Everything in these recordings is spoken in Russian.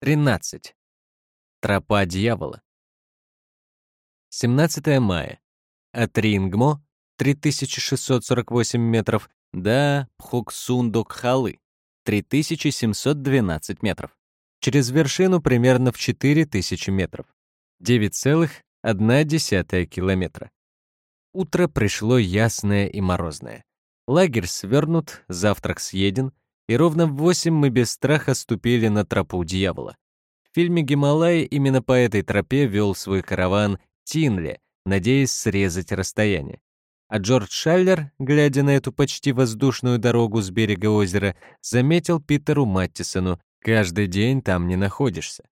13. Тропа дьявола. 17 мая. От Рингмо 3648 метров до Пхоксундокхалы 3712 метров. Через вершину примерно в 4000 метров. 9,1 километра. Утро пришло ясное и морозное. Лагерь свернут, завтрак съеден — и ровно в восемь мы без страха ступили на тропу дьявола. В фильме «Гималай» именно по этой тропе вел свой караван Тинли, надеясь срезать расстояние. А Джордж Шаллер, глядя на эту почти воздушную дорогу с берега озера, заметил Питеру Маттисону, каждый день там не находишься.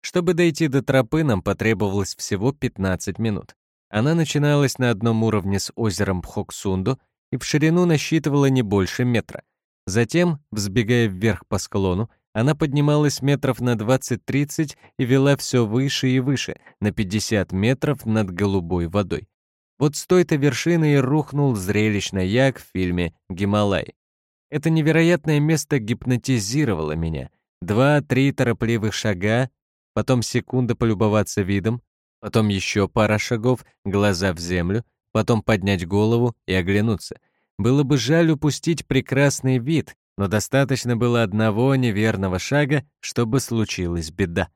Чтобы дойти до тропы, нам потребовалось всего 15 минут. Она начиналась на одном уровне с озером Пхоксунду и в ширину насчитывала не больше метра — Затем, взбегая вверх по склону, она поднималась метров на 20-30 и вела все выше и выше, на 50 метров над голубой водой. Вот с той-то вершины и рухнул зрелищно як в фильме «Гималай». Это невероятное место гипнотизировало меня. Два-три торопливых шага, потом секунда полюбоваться видом, потом еще пара шагов, глаза в землю, потом поднять голову и оглянуться — было бы жаль упустить прекрасный вид, но достаточно было одного неверного шага, чтобы случилась беда.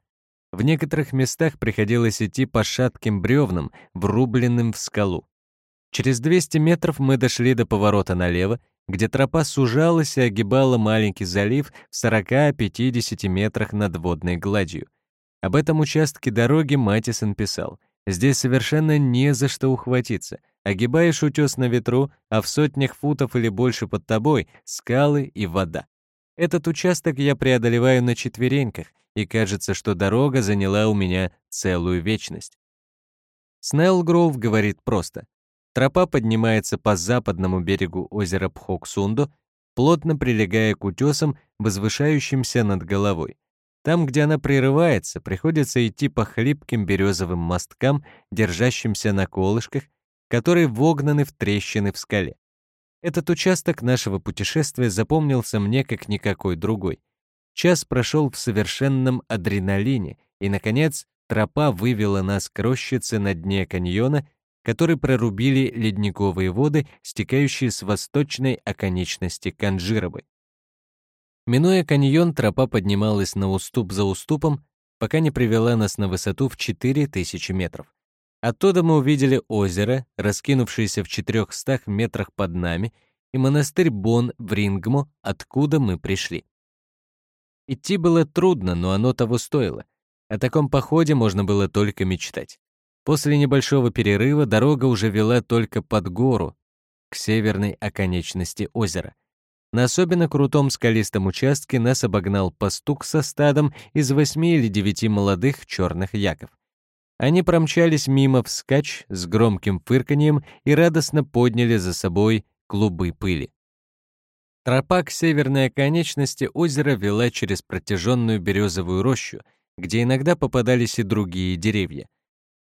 В некоторых местах приходилось идти по шатким бревнам, врубленным в скалу. Через 200 метров мы дошли до поворота налево, где тропа сужалась и огибала маленький залив в 40-50 метрах над водной гладью. Об этом участке дороги Матисон писал. Здесь совершенно не за что ухватиться. Огибаешь утес на ветру, а в сотнях футов или больше под тобой — скалы и вода. Этот участок я преодолеваю на четвереньках, и кажется, что дорога заняла у меня целую вечность. Снеллгроув говорит просто. Тропа поднимается по западному берегу озера Пхоксунду, плотно прилегая к утесам, возвышающимся над головой. Там, где она прерывается, приходится идти по хлипким березовым мосткам, держащимся на колышках, которые вогнаны в трещины в скале. Этот участок нашего путешествия запомнился мне как никакой другой. Час прошел в совершенном адреналине, и, наконец, тропа вывела нас к рощице на дне каньона, который прорубили ледниковые воды, стекающие с восточной оконечности Канжировой. Минуя каньон, тропа поднималась на уступ за уступом, пока не привела нас на высоту в 4000 метров. Оттуда мы увидели озеро, раскинувшееся в 400 метрах под нами, и монастырь Бон в Рингмо, откуда мы пришли. Идти было трудно, но оно того стоило. О таком походе можно было только мечтать. После небольшого перерыва дорога уже вела только под гору, к северной оконечности озера — на особенно крутом скалистом участке нас обогнал пастух со стадом из восьми или девяти молодых черных яков. Они промчались мимо вскачь с громким фырканьем и радостно подняли за собой клубы пыли. Тропа к северной оконечности озера вела через протяженную березовую рощу, где иногда попадались и другие деревья.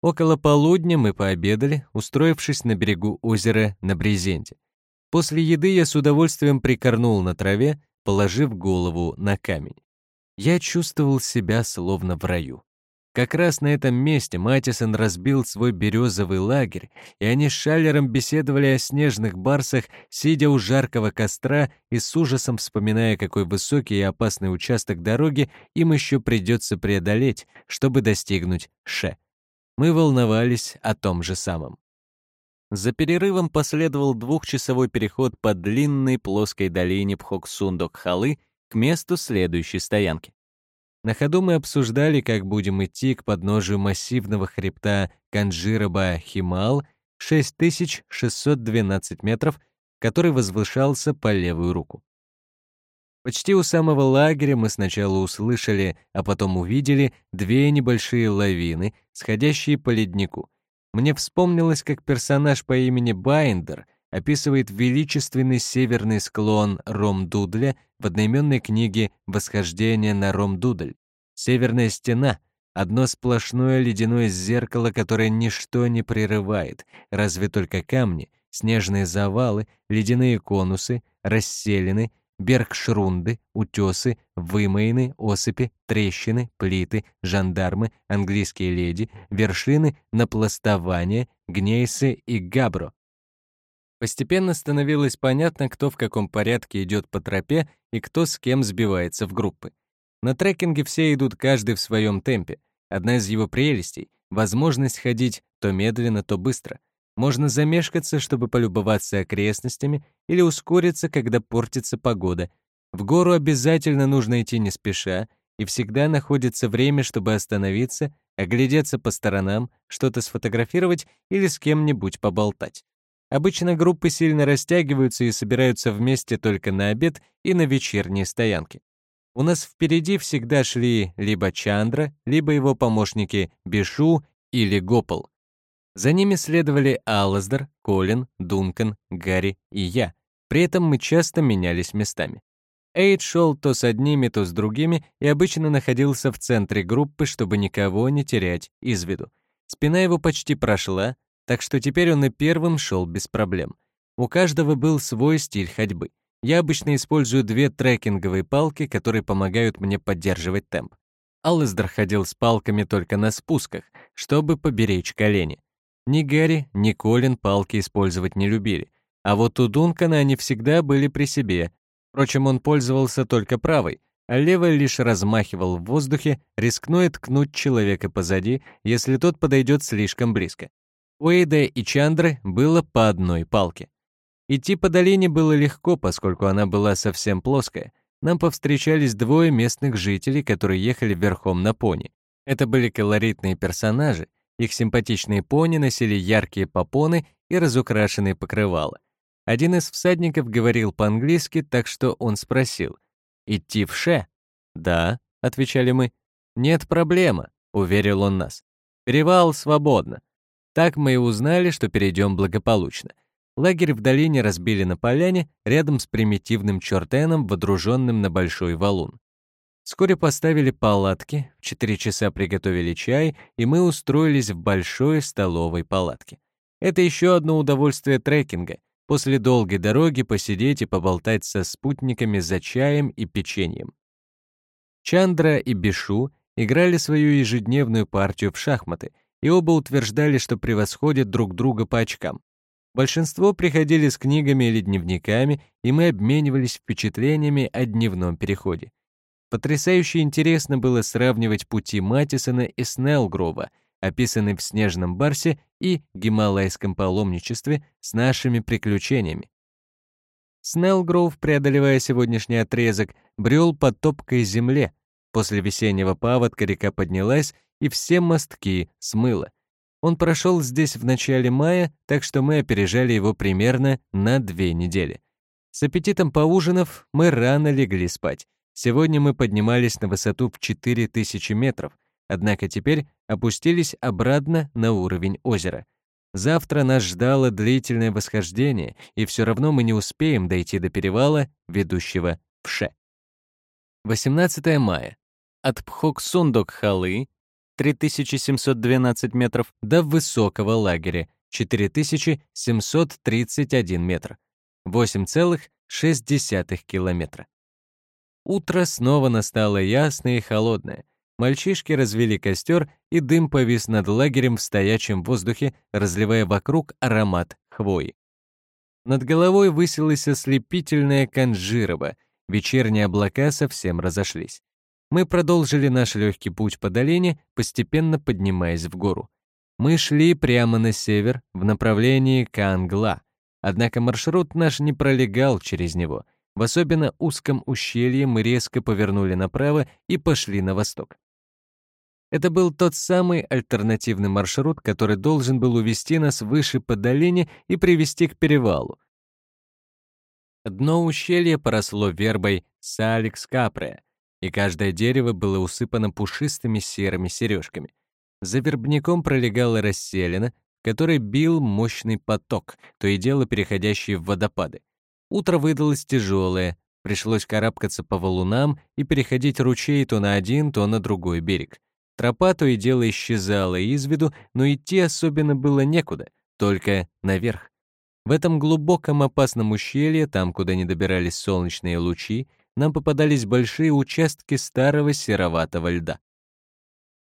Около полудня мы пообедали, устроившись на берегу озера на брезенте. После еды я с удовольствием прикорнул на траве, положив голову на камень. Я чувствовал себя словно в раю. Как раз на этом месте Матисон разбил свой березовый лагерь, и они с Шаллером беседовали о снежных барсах, сидя у жаркого костра и с ужасом вспоминая, какой высокий и опасный участок дороги им еще придется преодолеть, чтобы достигнуть Ше. Мы волновались о том же самом. За перерывом последовал двухчасовой переход по длинной плоской долине Пхоксундок-Халы к месту следующей стоянки. На ходу мы обсуждали, как будем идти к подножию массивного хребта Канджираба-Химал 6612 метров, который возвышался по левую руку. Почти у самого лагеря мы сначала услышали, а потом увидели две небольшие лавины, сходящие по леднику — мне вспомнилось, как персонаж по имени Байндер описывает величественный северный склон Ромдудля в одноименной книге «Восхождение на Ромдудль». Северная стена — одно сплошное ледяное зеркало, которое ничто не прерывает, разве только камни, снежные завалы, ледяные конусы, расселины, Бергшрунды, утесы, вымоины, осыпи, трещины, плиты, жандармы, английские леди, вершины, напластования, гнейсы и габбро. Постепенно становилось понятно, кто в каком порядке идет по тропе и кто с кем сбивается в группы. На трекинге все идут каждый в своем темпе. Одна из его прелестей — возможность ходить то медленно, то быстро. Можно замешкаться, чтобы полюбоваться окрестностями, или ускориться, когда портится погода. В гору обязательно нужно идти не спеша, и всегда находится время, чтобы остановиться, оглядеться по сторонам, что-то сфотографировать или с кем-нибудь поболтать. Обычно группы сильно растягиваются и собираются вместе только на обед и на вечерние стоянки. У нас впереди всегда шли либо Чандра, либо его помощники Бишу или Гопал. За ними следовали Аллаздер, Колин, Дункан, Гарри и я. При этом мы часто менялись местами. Эйд шел то с одними, то с другими и обычно находился в центре группы, чтобы никого не терять из виду. Спина его почти прошла, так что теперь он и первым шел без проблем. У каждого был свой стиль ходьбы. Я обычно использую две трекинговые палки, которые помогают мне поддерживать темп. Аллездер ходил с палками только на спусках, чтобы поберечь колени. Ни Гарри, ни Колин палки использовать не любили, а вот у Дункана они всегда были при себе. Впрочем, он пользовался только правой, а левой лишь размахивал в воздухе, рискнуя ткнуть человека позади, если тот подойдет слишком близко. У Эйда и Чандры было по одной палке. Идти по долине было легко, поскольку она была совсем плоская. Нам повстречались двое местных жителей, которые ехали верхом на пони. Это были колоритные персонажи, их симпатичные пони носили яркие попоны и разукрашенные покрывала. Один из всадников говорил по-английски, так что он спросил, «Идти в Ше?» «Да», — отвечали мы. «Нет проблема», — уверил он нас. «Перевал свободно. Так мы и узнали, что перейдем благополучно. Лагерь в долине разбили на поляне, рядом с примитивным чертеном, водруженным на большой валун. Вскоре поставили палатки, в 4 часа приготовили чай, и мы устроились в большой столовой палатке. Это еще одно удовольствие трекинга. После долгой дороги посидеть и поболтать со спутниками за чаем и печеньем. Чандра и Бишу играли свою ежедневную партию в шахматы, и оба утверждали, что превосходят друг друга по очкам. Большинство приходили с книгами или дневниками, и мы обменивались впечатлениями о дневном переходе. Потрясающе интересно было сравнивать пути Матисона и Снеллгрова, описанные в «Снежном барсе» и «Гималайском паломничестве» с нашими приключениями. Снеллгров, преодолевая сегодняшний отрезок, брел по топкой земле. После весеннего паводка река поднялась, и все мостки смыло. Он прошел здесь в начале мая, так что мы опережали его примерно на две недели. С аппетитом поужинав, мы рано легли спать. Сегодня мы поднимались на высоту в 4000 метров, однако теперь опустились обратно на уровень озера. Завтра нас ждало длительное восхождение, и все равно мы не успеем дойти до перевала, ведущего в Ше. 18 мая. От Пхоксундок-Халы 3712 метров до высокого лагеря 4731 метр, 8,6 километра. Утро снова настало ясное и холодное. Мальчишки развели костер, и дым повис над лагерем в стоячем воздухе, разливая вокруг аромат хвои. Над головой высилась ослепительная Канжирова, вечерние облака совсем разошлись. Мы продолжили наш легкий путь по долине, постепенно поднимаясь в гору. Мы шли прямо на север, в направлении Кангла. Однако маршрут наш не пролегал через него. В особенно узком ущелье мы резко повернули направо и пошли на восток. Это был тот самый альтернативный маршрут, который должен был увести нас выше по долине и привести к перевалу. Дно ущелья поросло вербой Саликс Капре, и каждое дерево было усыпано пушистыми серыми сережками. За вербником пролегала расселена, которой бил мощный поток, то и дело переходящий в водопады. Утро выдалось тяжелое, пришлось карабкаться по валунам и переходить ручей то на один, то на другой берег. Тропа то и дело исчезала из виду, но идти особенно было некуда, только наверх. В этом глубоком опасном ущелье, там, куда не добирались солнечные лучи, нам попадались большие участки старого сероватого льда.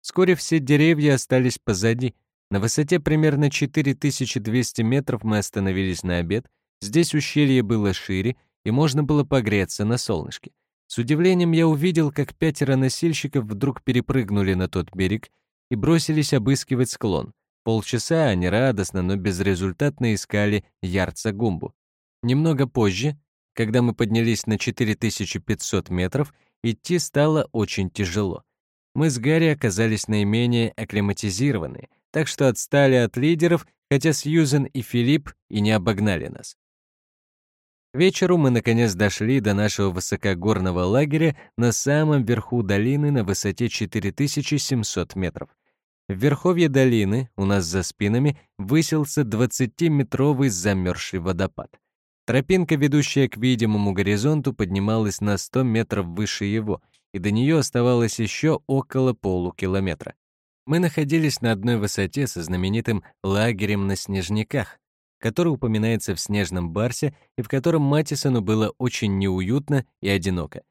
Вскоре все деревья остались позади. На высоте примерно 4200 метров мы остановились на обед. Здесь ущелье было шире, и можно было погреться на солнышке. С удивлением я увидел, как пятеро носильщиков вдруг перепрыгнули на тот берег и бросились обыскивать склон. Полчаса они радостно, но безрезультатно искали Ярца-Гумбу. Немного позже, когда мы поднялись на 4500 метров, идти стало очень тяжело. Мы с Гарри оказались наименее акклиматизированы, так что отстали от лидеров, хотя Сьюзен и Филипп и не обогнали нас. Вечеру мы наконец дошли до нашего высокогорного лагеря на самом верху долины на высоте 4700 метров. В верховье долины, у нас за спинами, высился 20-метровый замерзший водопад. Тропинка, ведущая к видимому горизонту, поднималась на 100 метров выше его, и до нее оставалось еще около полукилометра. Мы находились на одной высоте со знаменитым лагерем на Снежниках, который упоминается в «Снежном барсе» и в котором Матисону было очень неуютно и одиноко.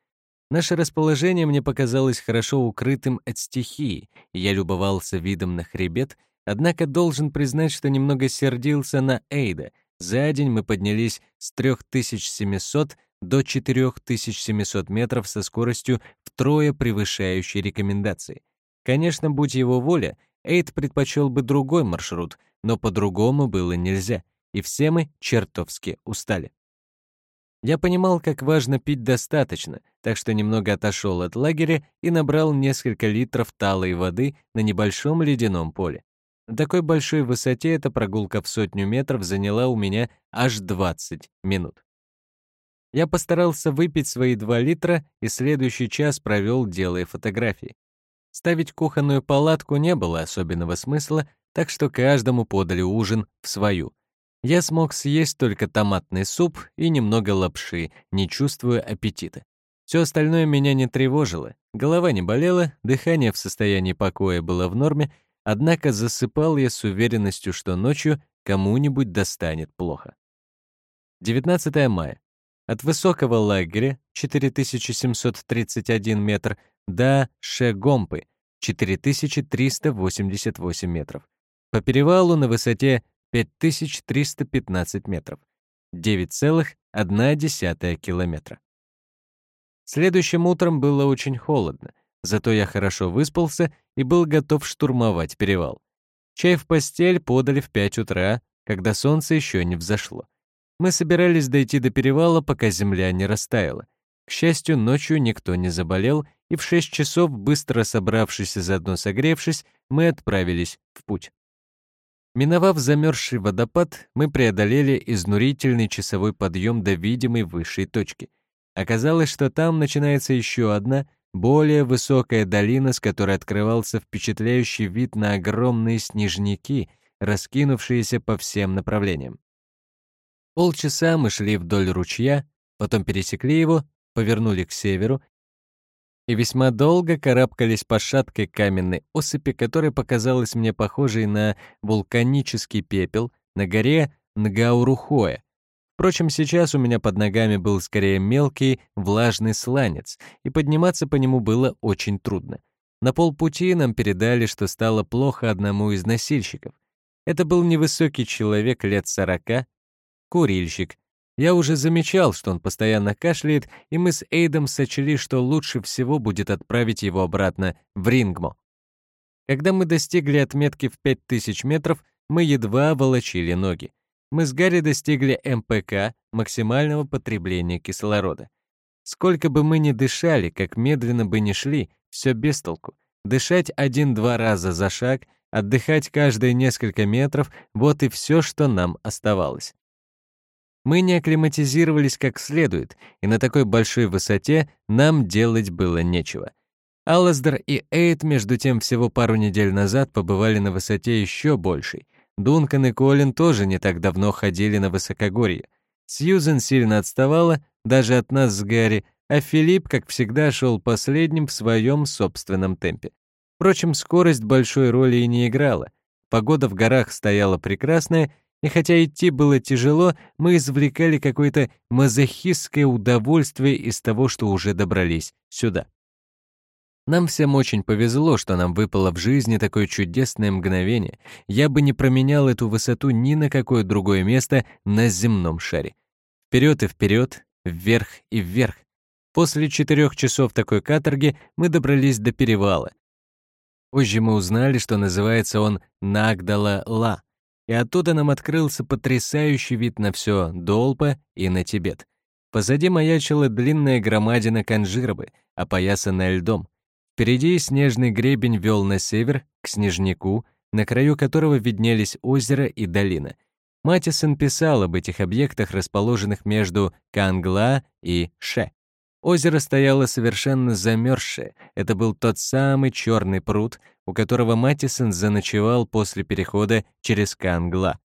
Наше расположение мне показалось хорошо укрытым от стихии, и я любовался видом на хребет, однако должен признать, что немного сердился на Эйда. За день мы поднялись с 3700 до 4700 метров со скоростью втрое превышающей рекомендации. Конечно, будь его воля, Эйд предпочел бы другой маршрут, но по-другому было нельзя, и все мы чертовски устали. Я понимал, как важно пить достаточно, так что немного отошел от лагеря и набрал несколько литров талой воды на небольшом ледяном поле. На такой большой высоте эта прогулка в сотню метров заняла у меня аж 20 минут. Я постарался выпить свои 2 литра и следующий час провел, делая фотографии. Ставить кухонную палатку не было особенного смысла, так что каждому подали ужин в свою. Я смог съесть только томатный суп и немного лапши, не чувствуя аппетита. Все остальное меня не тревожило, голова не болела, дыхание в состоянии покоя было в норме, однако засыпал я с уверенностью, что ночью кому-нибудь достанет плохо. 19 мая. От высокого лагеря 4731 метр до Шегомпы 4388 метров. По перевалу на высоте 5315 метров, 9,1 километра. Следующим утром было очень холодно, зато я хорошо выспался и был готов штурмовать перевал. Чай в постель подали в 5 утра, когда солнце еще не взошло. Мы собирались дойти до перевала, пока земля не растаяла. К счастью, ночью никто не заболел, и в 6 часов, быстро собравшись и заодно согревшись, мы отправились в путь. Миновав замерзший водопад, мы преодолели изнурительный часовой подъем до видимой высшей точки. Оказалось, что там начинается еще одна, более высокая долина, с которой открывался впечатляющий вид на огромные снежники, раскинувшиеся по всем направлениям. Полчаса мы шли вдоль ручья, потом пересекли его, повернули к северу и весьма долго карабкались по шаткой каменной осыпи, которая показалась мне похожей на вулканический пепел на горе Нгаурухоя. Впрочем, сейчас у меня под ногами был скорее мелкий влажный сланец, и подниматься по нему было очень трудно. На полпути нам передали, что стало плохо одному из носильщиков. Это был невысокий человек лет сорока, курильщик, я уже замечал, что он постоянно кашляет, и мы с Эйдом сочли, что лучше всего будет отправить его обратно в Рингмо. Когда мы достигли отметки в 5000 метров, мы едва волочили ноги. Мы с Гарри достигли МПК, максимального потребления кислорода. Сколько бы мы ни дышали, как медленно бы ни шли, все без толку. Дышать один-два раза за шаг, отдыхать каждые несколько метров — вот и все, что нам оставалось. Мы не акклиматизировались как следует, и на такой большой высоте нам делать было нечего. Аллаздер и Эйд, между тем, всего пару недель назад побывали на высоте еще большей. Дункан и Колин тоже не так давно ходили на высокогорье. Сьюзен сильно отставала, даже от нас с Гарри, а Филипп, как всегда, шел последним в своем собственном темпе. Впрочем, скорость большой роли и не играла. Погода в горах стояла прекрасная, и хотя идти было тяжело, мы извлекали какое-то мазохистское удовольствие из того, что уже добрались сюда. Нам всем очень повезло, что нам выпало в жизни такое чудесное мгновение. Я бы не променял эту высоту ни на какое другое место на земном шаре. Вперед и вперед, вверх и вверх. После четырех часов такой каторги мы добрались до перевала. Позже мы узнали, что называется он Нагдала-Ла, и оттуда нам открылся потрясающий вид на все Долпа и на Тибет. Позади маячила длинная громадина Канжирбы, опоясанная льдом. Впереди снежный гребень вел на север, к Снежнику, на краю которого виднелись озеро и долина. Матисон писал об этих объектах, расположенных между Кангла и Ше. Озеро стояло совершенно замерзшее. Это был тот самый черный пруд, у которого Матисон заночевал после перехода через Кангла.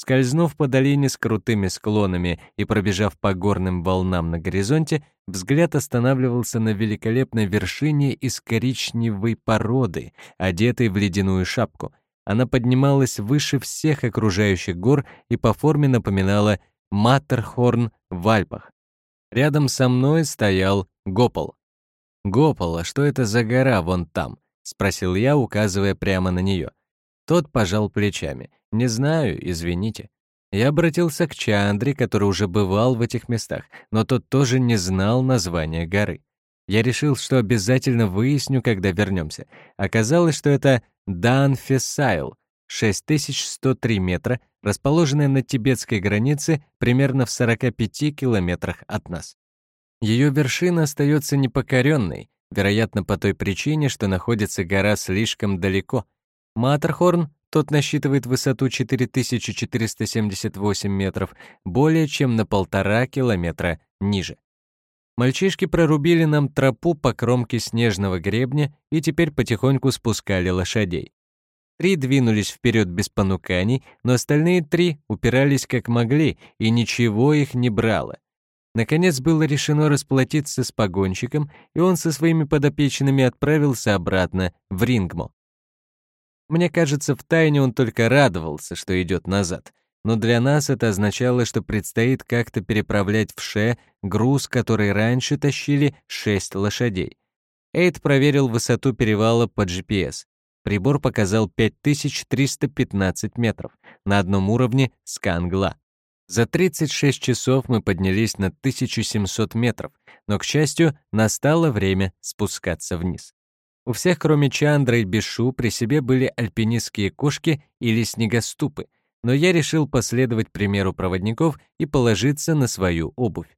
Скользнув по долине с крутыми склонами и пробежав по горным волнам на горизонте, взгляд останавливался на великолепной вершине из коричневой породы, одетой в ледяную шапку. Она поднималась выше всех окружающих гор и по форме напоминала Маттерхорн в Альпах. Рядом со мной стоял Гопол. «Гопол, а что это за гора вон там?» — спросил я, указывая прямо на нее. Тот пожал плечами. «Не знаю, извините». Я обратился к Чандре, который уже бывал в этих местах, но тот тоже не знал названия горы. Я решил, что обязательно выясню, когда вернемся. Оказалось, что это Данфесайл, 6103 метра, расположенная на тибетской границе примерно в 45 километрах от нас. Ее вершина остается непокоренной, вероятно, по той причине, что находится гора слишком далеко — Матерхорн, тот насчитывает высоту 4478 метров, более чем на полтора километра ниже. Мальчишки прорубили нам тропу по кромке снежного гребня и теперь потихоньку спускали лошадей. Три двинулись вперед без понуканий, но остальные три упирались как могли, и ничего их не брало. Наконец было решено расплатиться с погонщиком, и он со своими подопечными отправился обратно в Рингмо. Мне кажется, втайне он только радовался, что идет назад. Но для нас это означало, что предстоит как-то переправлять в Ше груз, который раньше тащили шесть лошадей. Эйд проверил высоту перевала по GPS. Прибор показал 5315 метров, на одном уровне с Кангла. За 36 часов мы поднялись на 1700 метров, но, к счастью, настало время спускаться вниз. У всех, кроме Чандра и Бишу, при себе были альпинистские кошки или снегоступы, но я решил последовать примеру проводников и положиться на свою обувь.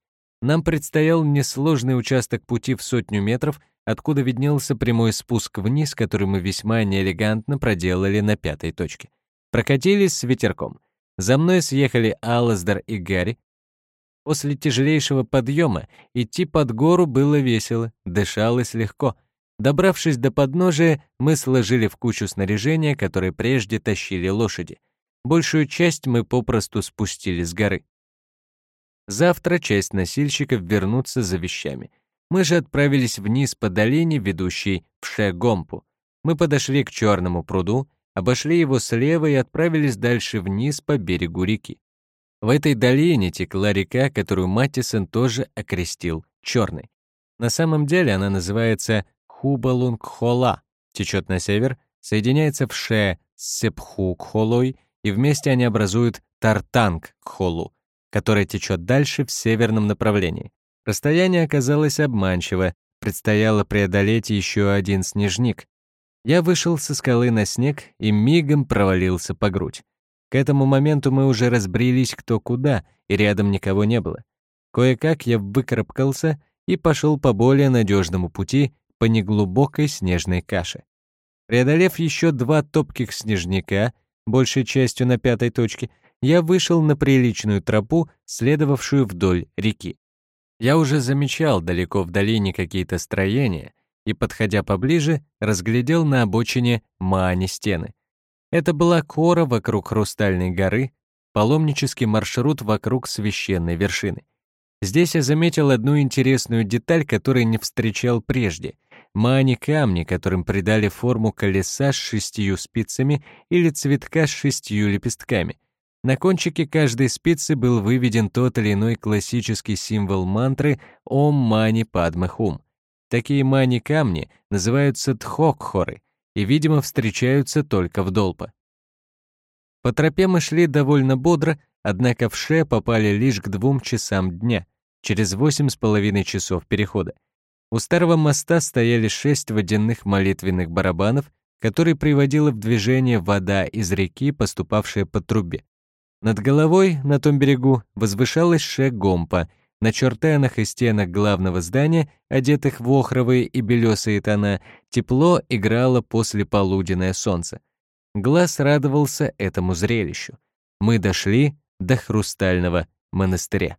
Нам предстоял несложный участок пути в сотню метров, откуда виднелся прямой спуск вниз, который мы весьма неэлегантно проделали на пятой точке. Прокатились с ветерком. За мной съехали Алаздер и Гарри. После тяжелейшего подъема идти под гору было весело, дышалось легко — Добравшись до подножия, мы сложили в кучу снаряжения, которое прежде тащили лошади. Большую часть мы попросту спустили с горы. Завтра часть носильщиков вернутся за вещами. Мы же отправились вниз по долине, ведущей в Шегомпу. Мы подошли к Черному пруду, обошли его слева и отправились дальше вниз по берегу реки. В этой долине текла река, которую Маттисон тоже окрестил Черной. На самом деле она называется Хубалунгхола течет на север, соединяется в Ше с Сепху-Кхолой, и вместе они образуют Тартанг-Кхолу, которая течет дальше в северном направлении. Расстояние оказалось обманчиво, предстояло преодолеть еще один снежник. Я вышел со скалы на снег и мигом провалился по грудь. К этому моменту мы уже разбрелись кто куда, и рядом никого не было. Кое-как я выкарабкался и пошел по более надежному пути, по неглубокой снежной каше. Преодолев еще два топких снежника, большей частью на пятой точке, я вышел на приличную тропу, следовавшую вдоль реки. Я уже замечал далеко в долине какие-то строения и, подходя поближе, разглядел на обочине маани стены. Это была кора вокруг Хрустальной горы, паломнический маршрут вокруг священной вершины. Здесь я заметил одну интересную деталь, которую не встречал прежде — мани-камни, которым придали форму колеса с шестью спицами или цветка с шестью лепестками. На кончике каждой спицы был выведен тот или иной классический символ мантры «Ом Мани Падме Хум». Такие мани-камни называются тхокхоры и, видимо, встречаются только в Долпа. По тропе мы шли довольно бодро, однако в Ше попали лишь к двум часам дня, через восемь с половиной часов перехода. У старого моста стояли шесть водяных молитвенных барабанов, которые приводила в движение вода из реки, поступавшая по трубе. Над головой, на том берегу, возвышалась Ше-Гомпа, на чертанах и стенах главного здания, одетых в охровые и белесые тона, тепло играло после полуденное солнце. Глаз радовался этому зрелищу. Мы дошли до хрустального монастыря.